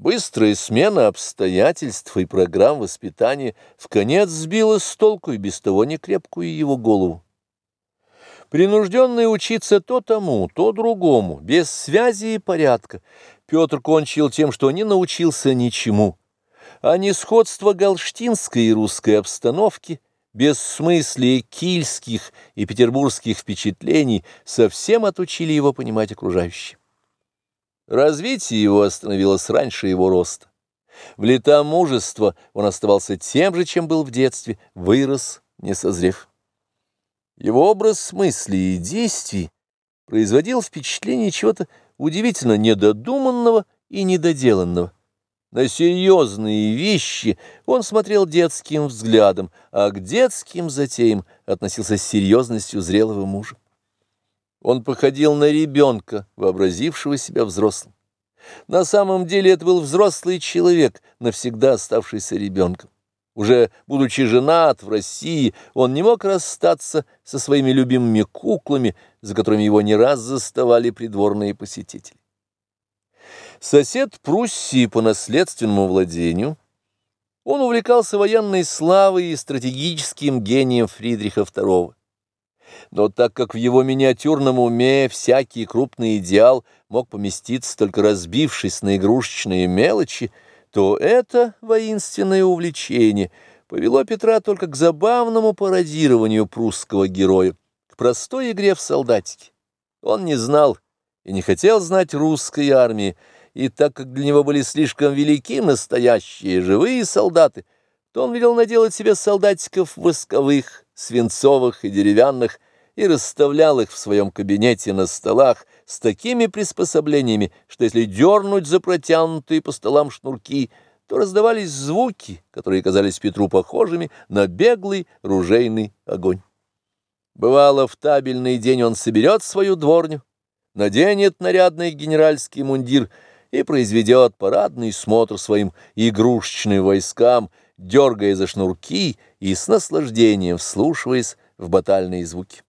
Быстрая смена обстоятельств и программ воспитания в конец сбила с толку и без того некрепкую его голову. Принужденный учиться то тому, то другому, без связи и порядка, Петр кончил тем, что не научился ничему, а несходство галштинской и русской обстановки, бессмыслие кильских и петербургских впечатлений совсем отучили его понимать окружающее. Развитие его остановилось раньше его роста. В лета мужества он оставался тем же, чем был в детстве, вырос, не созрев. Его образ мыслей и действий производил впечатление чего-то удивительно недодуманного и недоделанного. На серьезные вещи он смотрел детским взглядом, а к детским затеям относился с серьезностью зрелого мужа. Он походил на ребенка, вообразившего себя взрослым. На самом деле это был взрослый человек, навсегда оставшийся ребенком. Уже будучи женат в России, он не мог расстаться со своими любимыми куклами, за которыми его не раз заставали придворные посетители. Сосед Пруссии по наследственному владению, он увлекался военной славой и стратегическим гением Фридриха II. Но так как в его миниатюрном уме всякий крупный идеал мог поместиться, только разбившись на игрушечные мелочи, то это воинственное увлечение повело Петра только к забавному пародированию прусского героя, к простой игре в солдатики. Он не знал и не хотел знать русской армии, и так как для него были слишком велики настоящие живые солдаты, то он велел наделать себе солдатиков восковых, свинцовых и деревянных, и расставлял их в своем кабинете на столах с такими приспособлениями, что если дернуть за протянутые по столам шнурки, то раздавались звуки, которые казались Петру похожими на беглый ружейный огонь. Бывало, в табельный день он соберет свою дворню, наденет нарядный генеральский мундир и произведет парадный смотр своим игрушечным войскам, дергая за шнурки и с наслаждением вслушиваясь в батальные звуки.